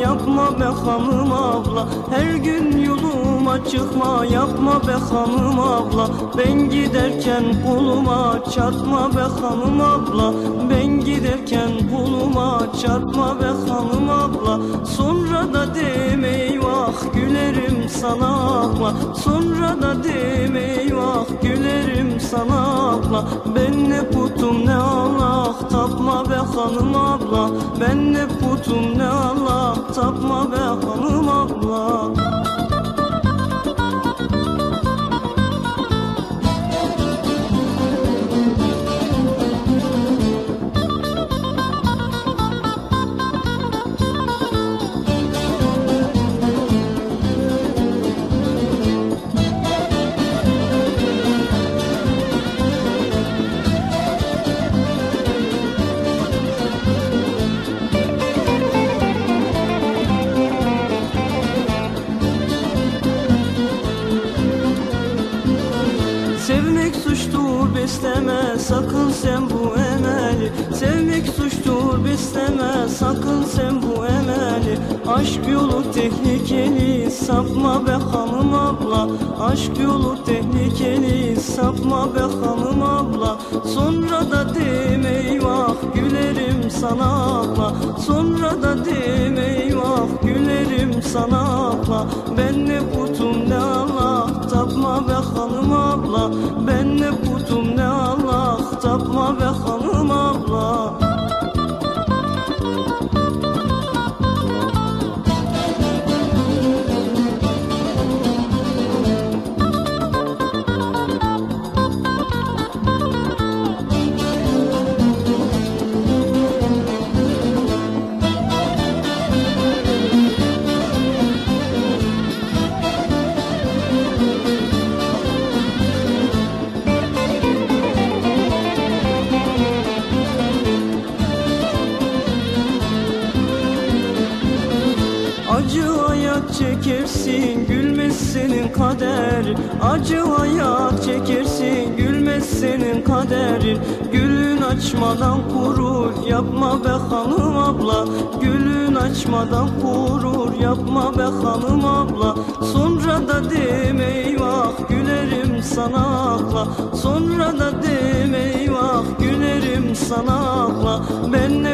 yapma be hanım abla. Her gün yoluma çıkma yapma be hanım abla. Ben giderken koluma çarpma be hanım abla. Ben giderken koluma çarpma be hanım abla. Sonra da deme eyvah gülerim sana abla. Sonra da deme eyvah gülerim sana abla. Ben hanım abla Ben ne putum ne Allah tapma be hanım besleme sakın sen bu emeli. Sevmek suçtur besleme sakın sen bu emeli. Aşk yolu tehlikeli sapma be hanım abla. Aşk yolu tehlikeli sapma be hanım abla. Sonra da deme eyvah gülerim sana abla. Sonra da deme eyvah gülerim sana abla. Ben ne putum çekersin gülmez senin kader. Acı hayat çekersin gülmez senin kaderin Gülün açmadan kurur yapma be hanım abla. Gülün açmadan kurur yapma be hanım abla. Sonra da deme eyvah gülerim sana abla. Sonra da deme eyvah gülerim sana abla. Ben